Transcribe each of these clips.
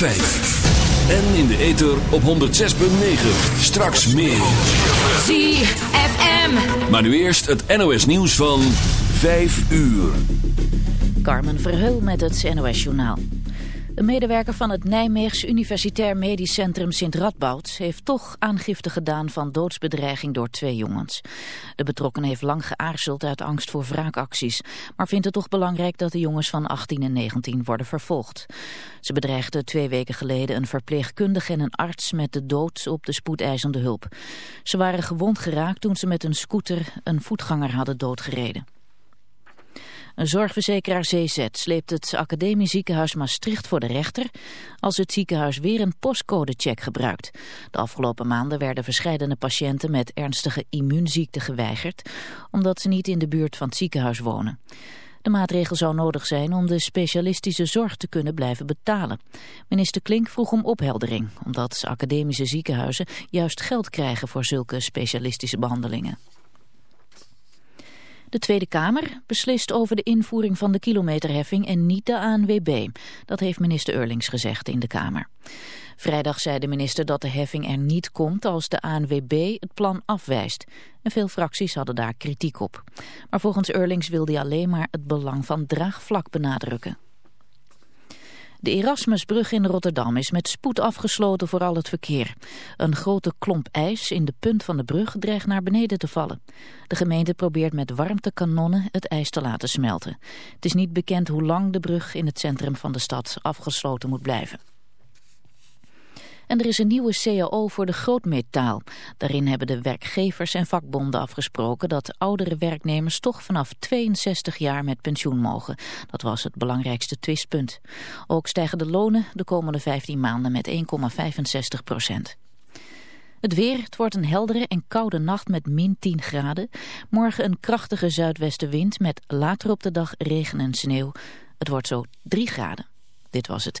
En in de ether op 106.9. Straks meer. ZFM. Maar nu eerst het NOS nieuws van 5 uur. Carmen Verheul met het NOS Journaal. Een medewerker van het Nijmeegs Universitair Medisch Centrum Sint Radboud heeft toch aangifte gedaan van doodsbedreiging door twee jongens. De betrokkenen heeft lang geaarzeld uit angst voor wraakacties, maar vindt het toch belangrijk dat de jongens van 18 en 19 worden vervolgd. Ze bedreigden twee weken geleden een verpleegkundige en een arts met de dood op de spoedeisende hulp. Ze waren gewond geraakt toen ze met een scooter een voetganger hadden doodgereden. Een zorgverzekeraar CZ sleept het Academisch Ziekenhuis Maastricht voor de rechter als het ziekenhuis weer een postcodecheck gebruikt. De afgelopen maanden werden verscheidene patiënten met ernstige immuunziekten geweigerd omdat ze niet in de buurt van het ziekenhuis wonen. De maatregel zou nodig zijn om de specialistische zorg te kunnen blijven betalen. Minister Klink vroeg om opheldering, omdat academische ziekenhuizen juist geld krijgen voor zulke specialistische behandelingen. De Tweede Kamer beslist over de invoering van de kilometerheffing en niet de ANWB. Dat heeft minister Eurlings gezegd in de Kamer. Vrijdag zei de minister dat de heffing er niet komt als de ANWB het plan afwijst. En veel fracties hadden daar kritiek op. Maar volgens Eurlings wil hij alleen maar het belang van draagvlak benadrukken. De Erasmusbrug in Rotterdam is met spoed afgesloten voor al het verkeer. Een grote klomp ijs in de punt van de brug dreigt naar beneden te vallen. De gemeente probeert met warmtekanonnen het ijs te laten smelten. Het is niet bekend hoe lang de brug in het centrum van de stad afgesloten moet blijven. En er is een nieuwe CAO voor de grootmetaal. Daarin hebben de werkgevers en vakbonden afgesproken dat oudere werknemers toch vanaf 62 jaar met pensioen mogen. Dat was het belangrijkste twistpunt. Ook stijgen de lonen de komende 15 maanden met 1,65 procent. Het weer, het wordt een heldere en koude nacht met min 10 graden. Morgen een krachtige zuidwestenwind met later op de dag regen en sneeuw. Het wordt zo 3 graden. Dit was het.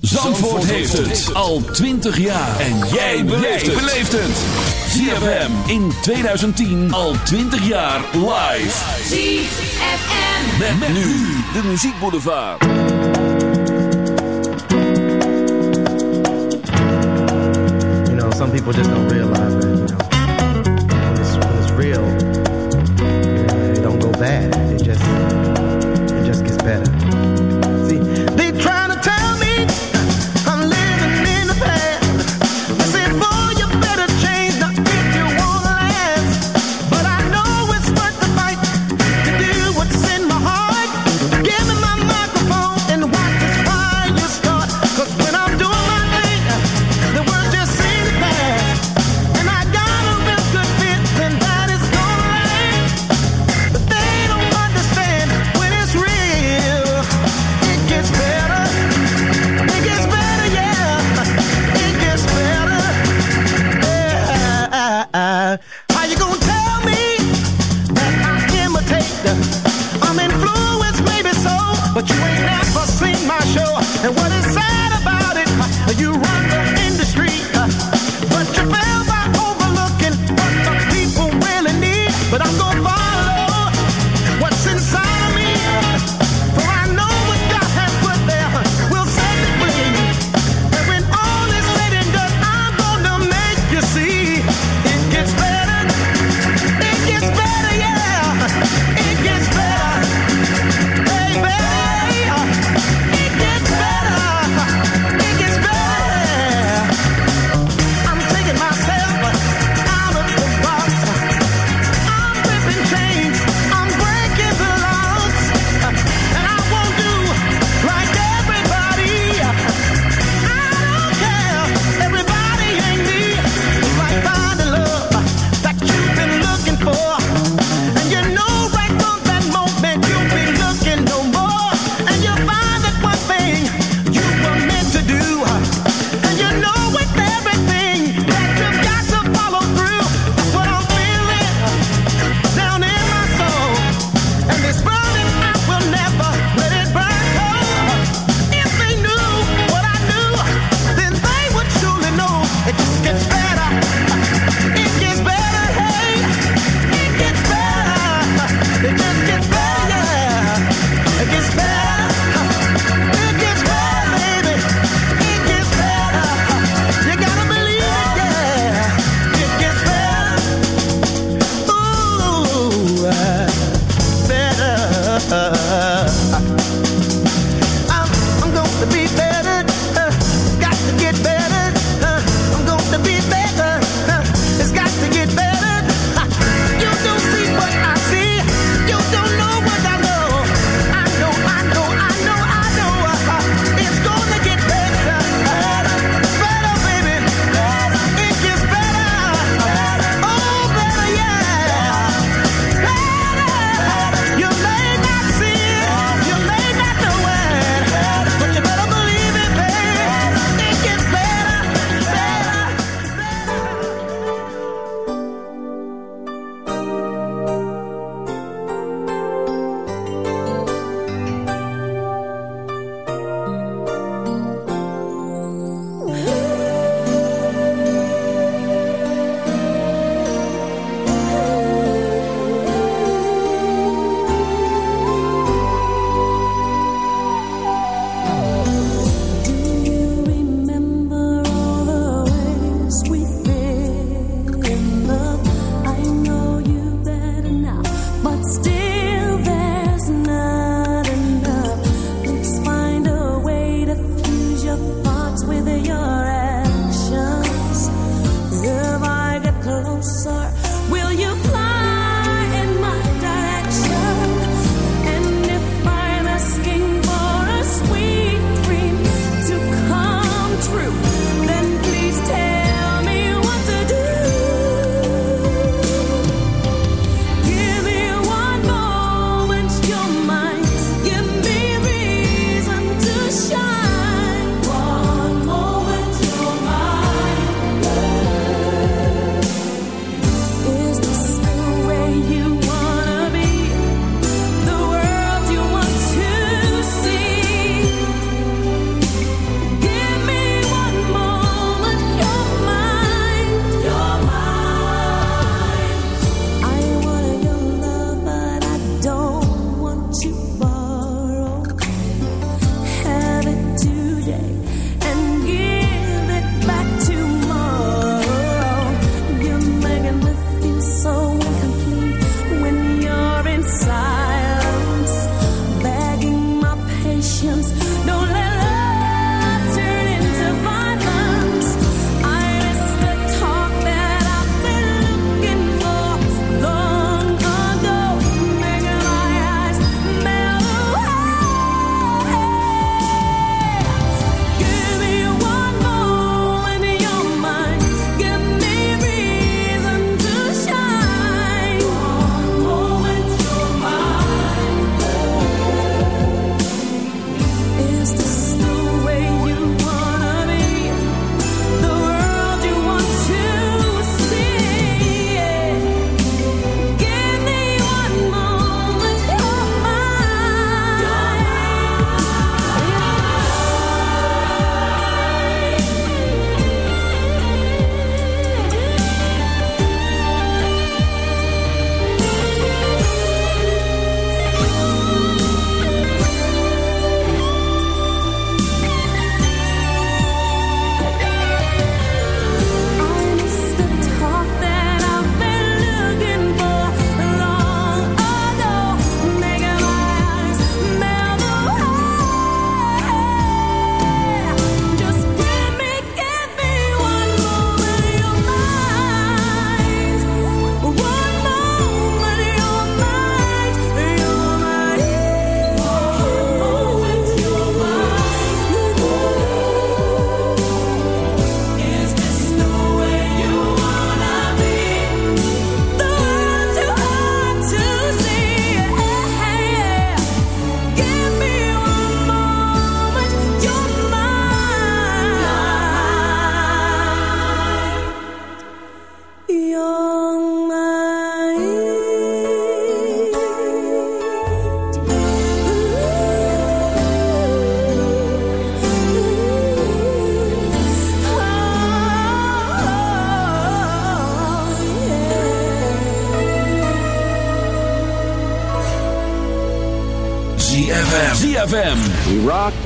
Zandvoort heeft het al 20 jaar. En jij beleeft het. ZFM in 2010 al 20 jaar live. ZFM. Met, met nu de muziekboulevard. You know, some people just don't realize that, you know, when it's, when it's real, you know, it don't go bad.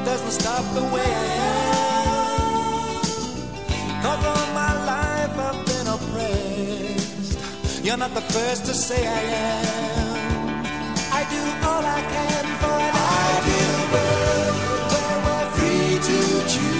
it doesn't stop the way I am. Cause all my life I've been oppressed. You're not the first to say I am. I do all I can for an ideal world where we're free to choose.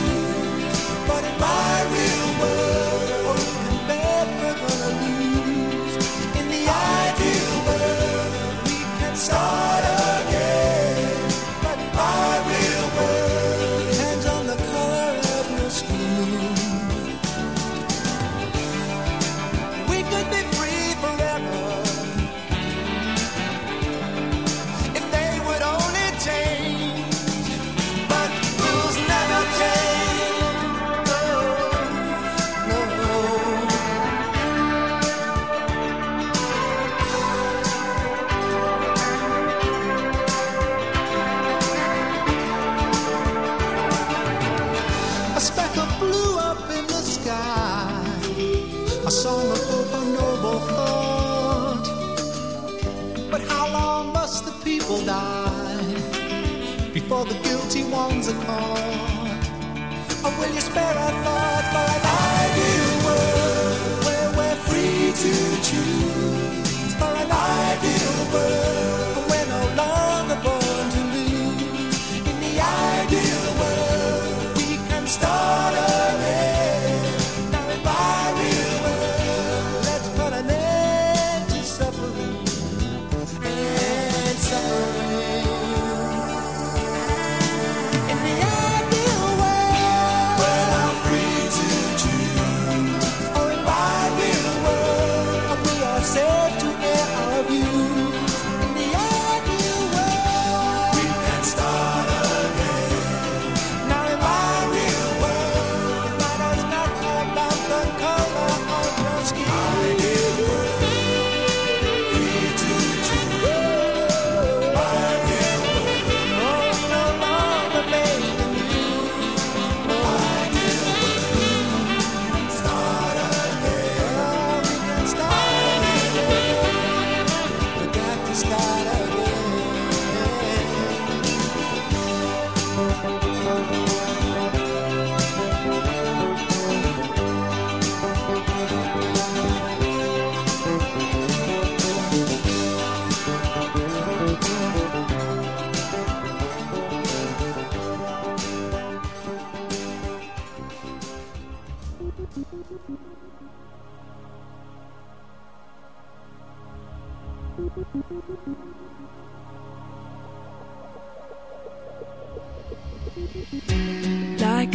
Like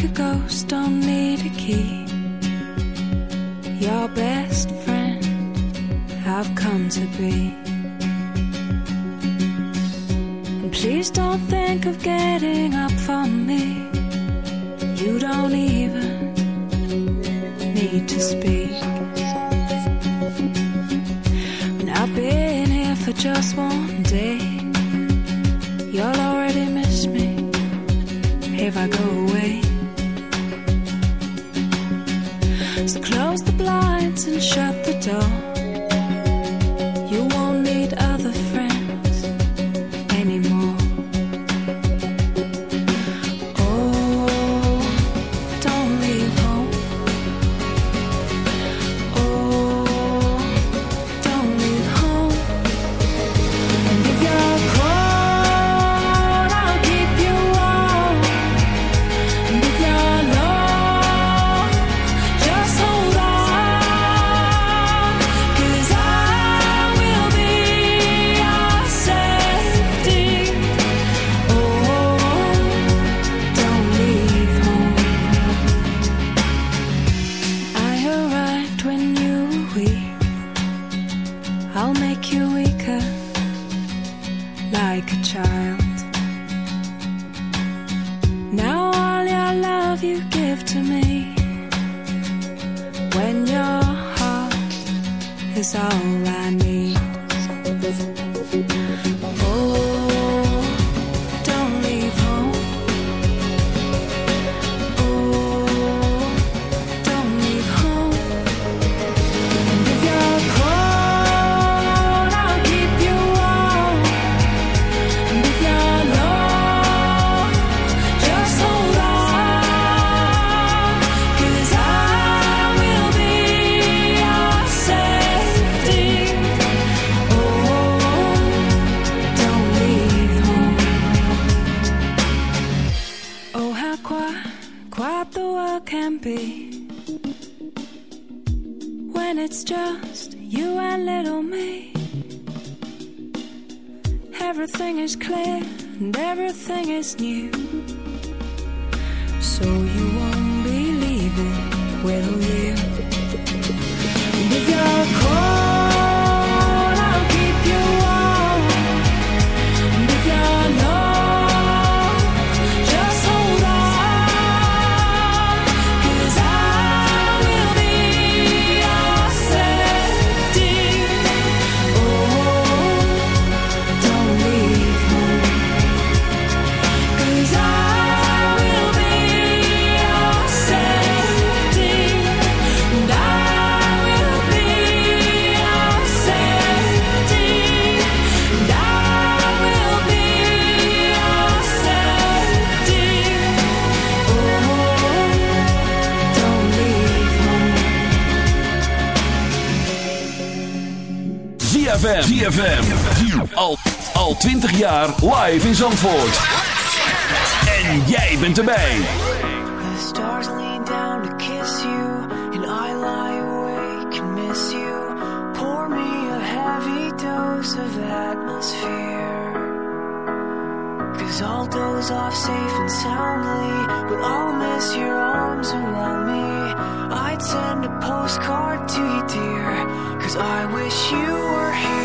a ghost, don't need a key. Your best friend, I've come to be. And please don't think of getting up from me. You don't even need to speak. just one day. is all I need. 20 jaar live in Zandvoort. En jij bent erbij. The stars lean down to kiss you, and I lie awake and miss you. Pour me a heavy dose of atmosphere. Cause I'll doze off safe and soundly, but I'll miss your arms around me. I'd send a postcard to you, dear, cause I wish you were here.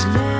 It's love.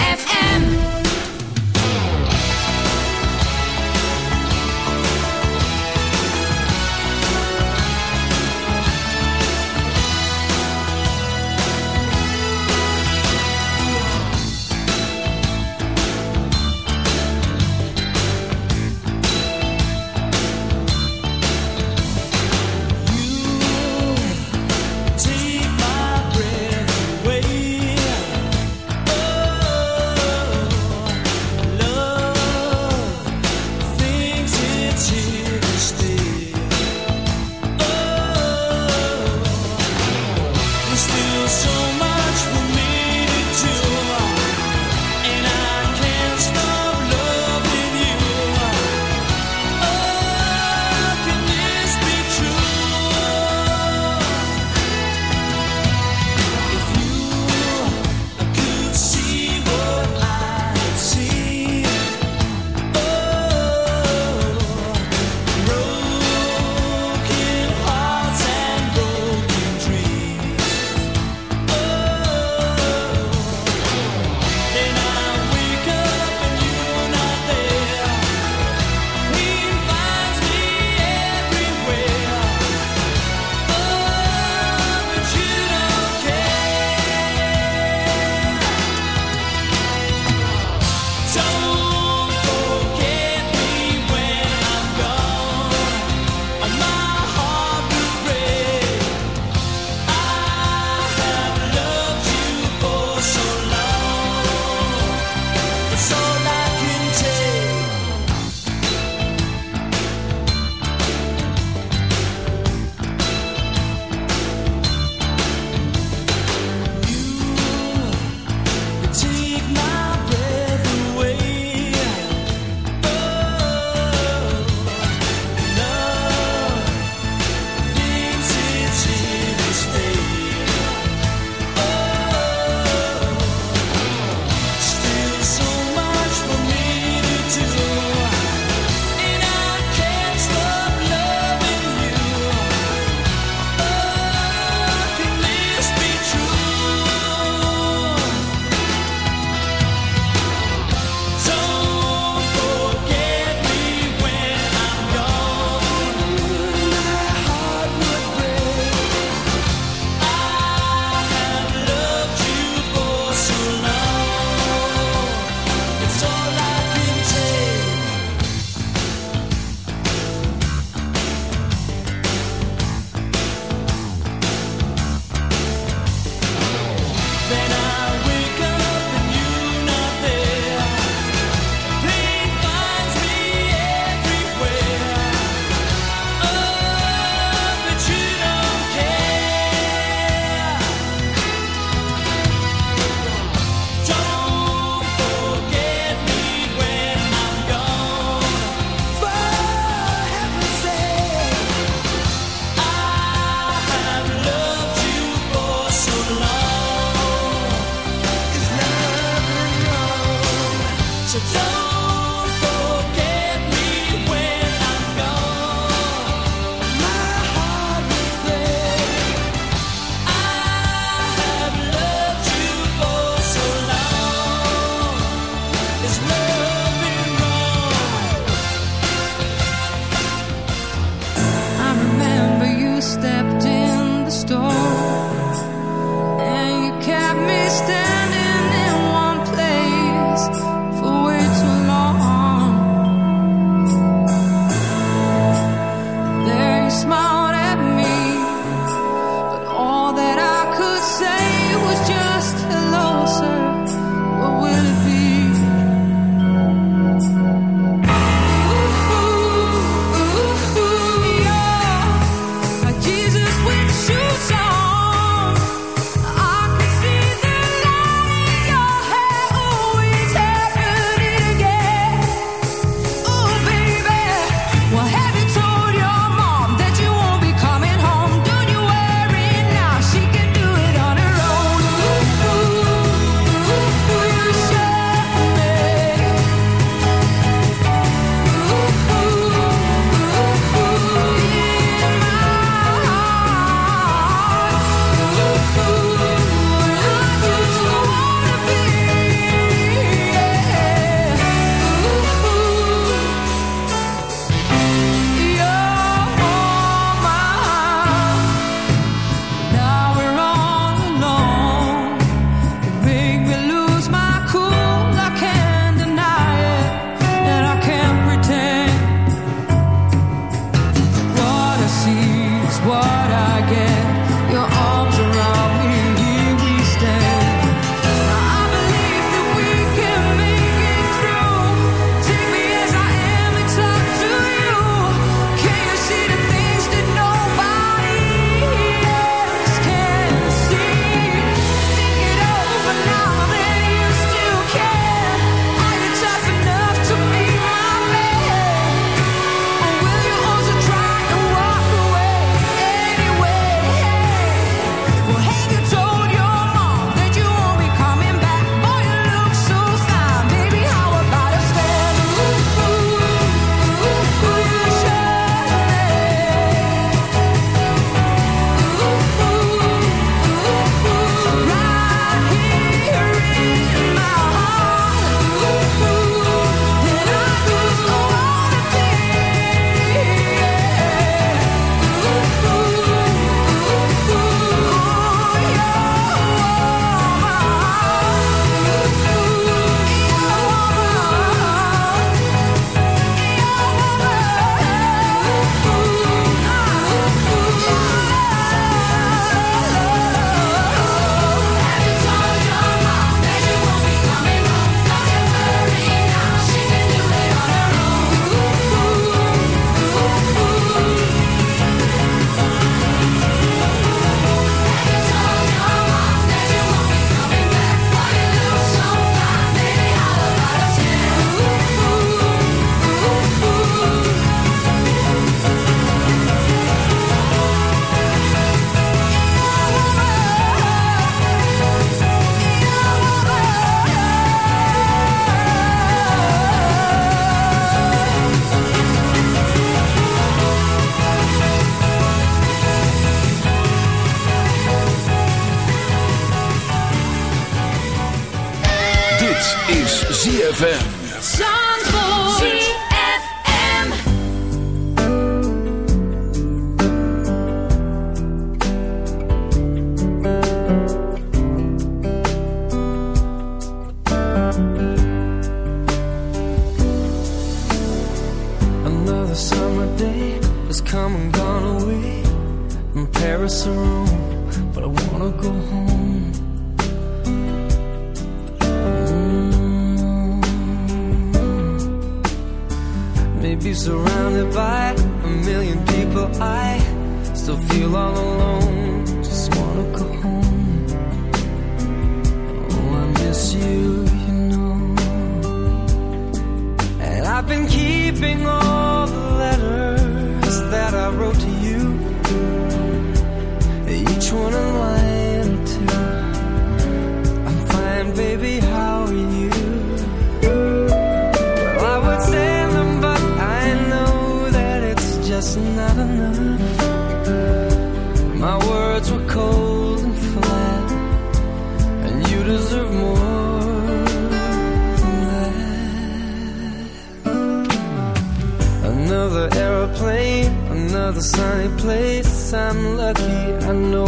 Another aeroplane, another sunny place. I'm lucky, I know,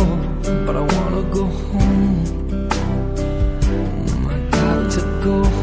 but I wanna go home. I got to go home.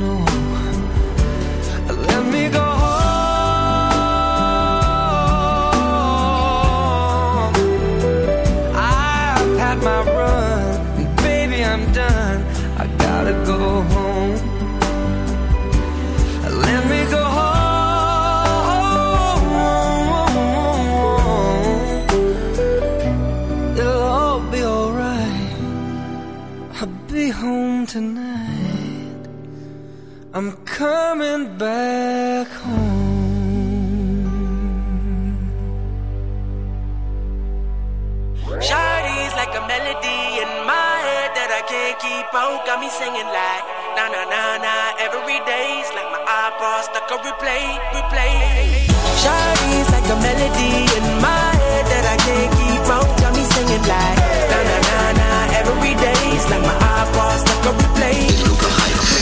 home tonight. I'm coming back home. Shawty's like a melody in my head that I can't keep out. Got me singing like na na na na every day's like my iPod stuck on replay, replay. Shawty's like a melody in my head that I can't keep out. Got me singing like na na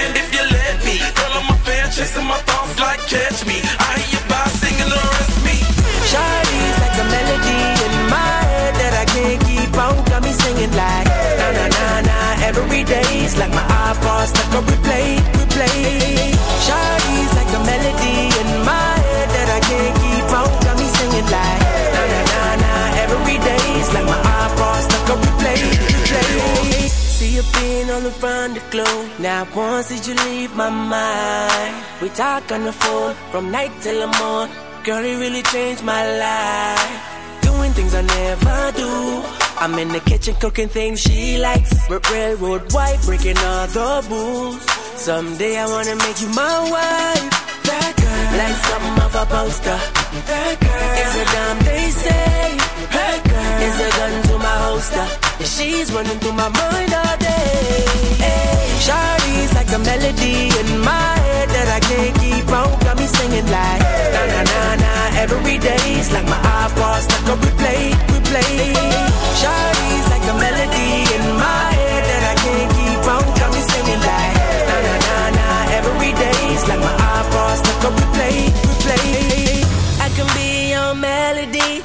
stand if you let me. Girl, I'm a fan, chasing my thoughts like catch me. I hear you by singing me. Shawty's like a melody in my head that I can't keep out. Got me singing like na na na na every day's like my iPod stuck on replay, replay. Shawty's like a melody See you being on the glow. Now once did you leave my mind? We talk on the phone from night till the morning. Girl, it really changed my life. Doing things I never do. I'm in the kitchen cooking things she likes. Railroad white, breaking all the rules. Someday I wanna make you my wife. That girl, like something of a poster. That girl is a damn they say. That girl is a gun to my holster. She's running through my mind all Shawty's like a melody in my head that I can't keep out. Got me singing like na na na na every day's like my iPod stuck on replay, replay. Shawty's like a melody in my head that I can't keep out. Got me singing like na na na na every day's like my iPod stuck on replay, replay. I can be your melody.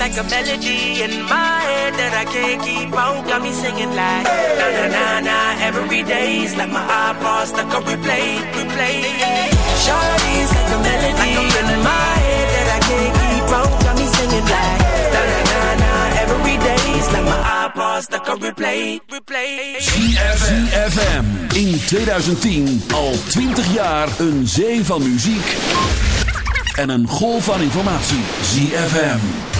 like a melody in my head that I can't keep out. Got me singing like na na na na every day's like my iPod stuck on replay, replay. Shawty's like a melody in my head that I can't keep out. Got me singing like na na na na every day's like my iPod stuck on replay, replay. ZFM in 2010 al 20 jaar een zee van muziek en een golf van informatie. ZFM.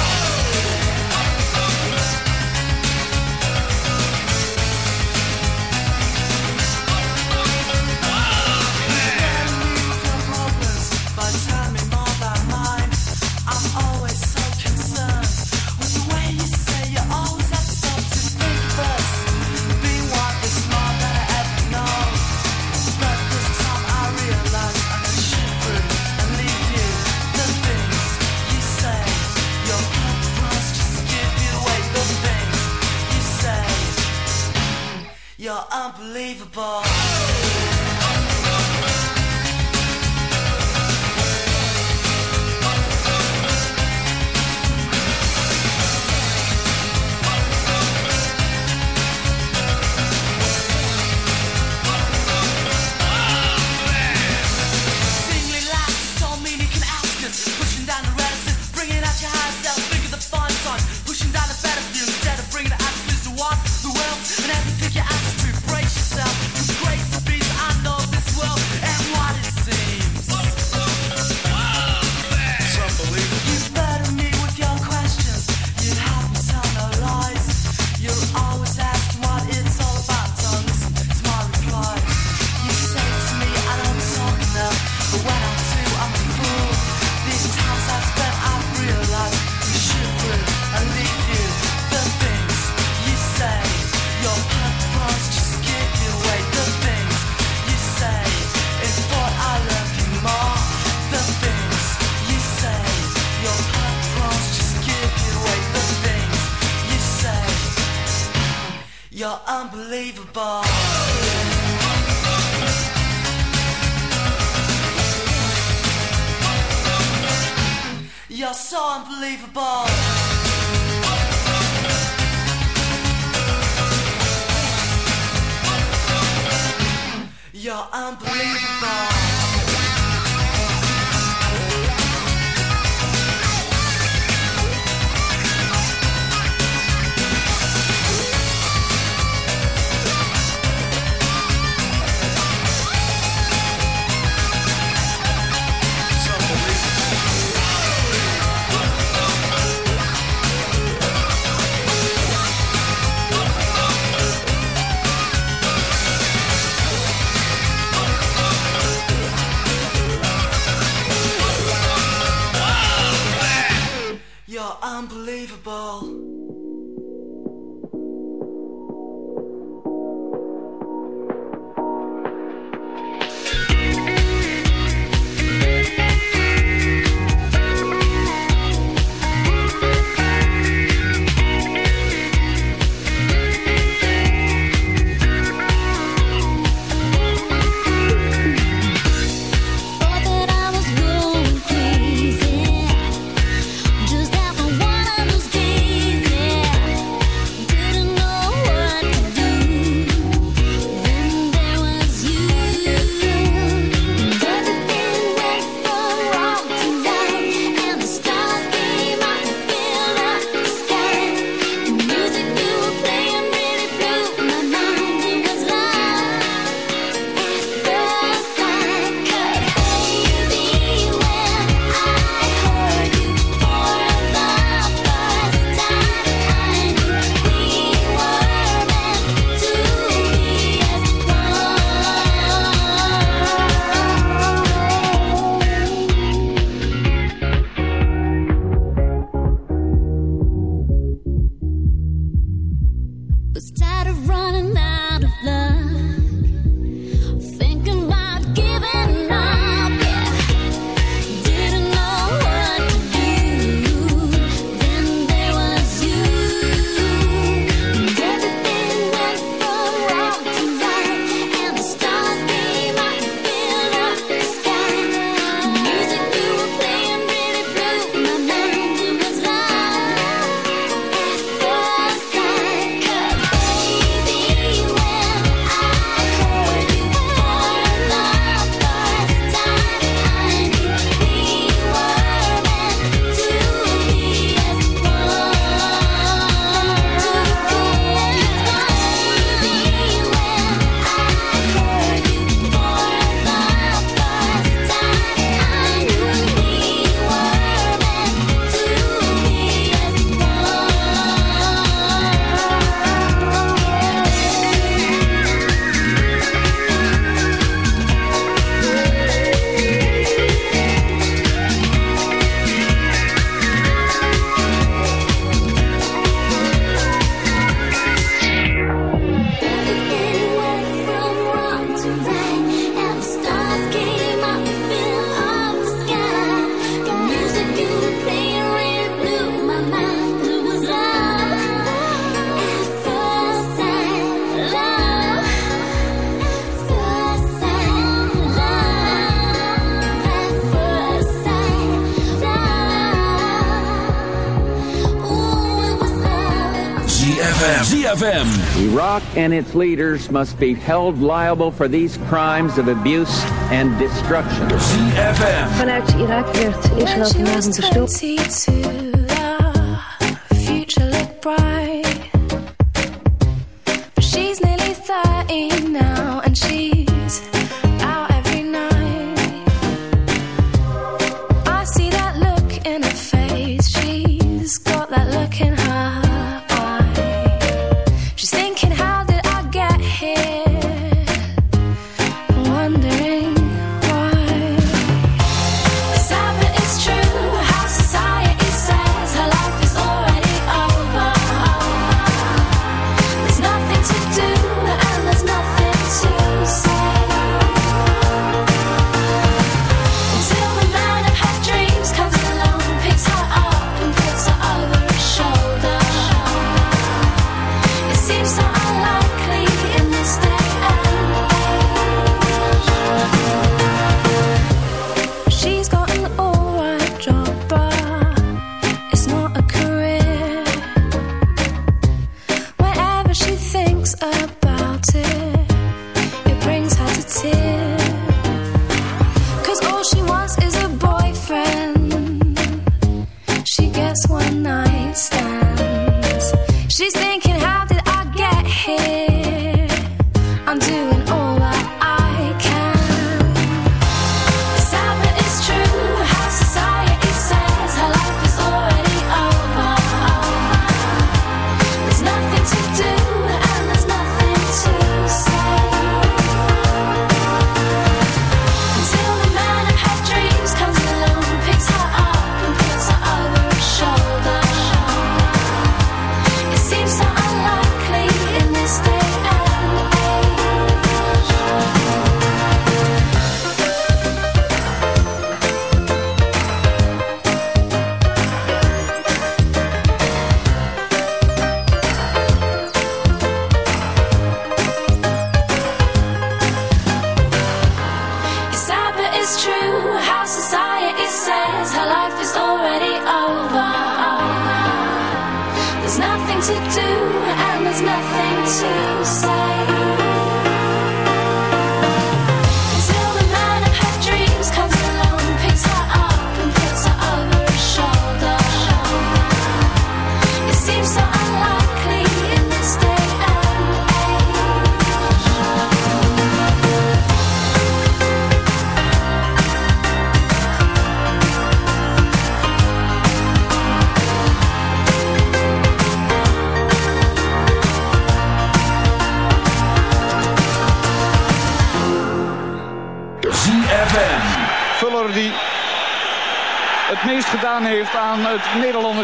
unbelievable. ZFM. Iraq and its leaders must be held liable for these crimes of abuse and destruction. ZFM. Vanuit Irak werd Israël.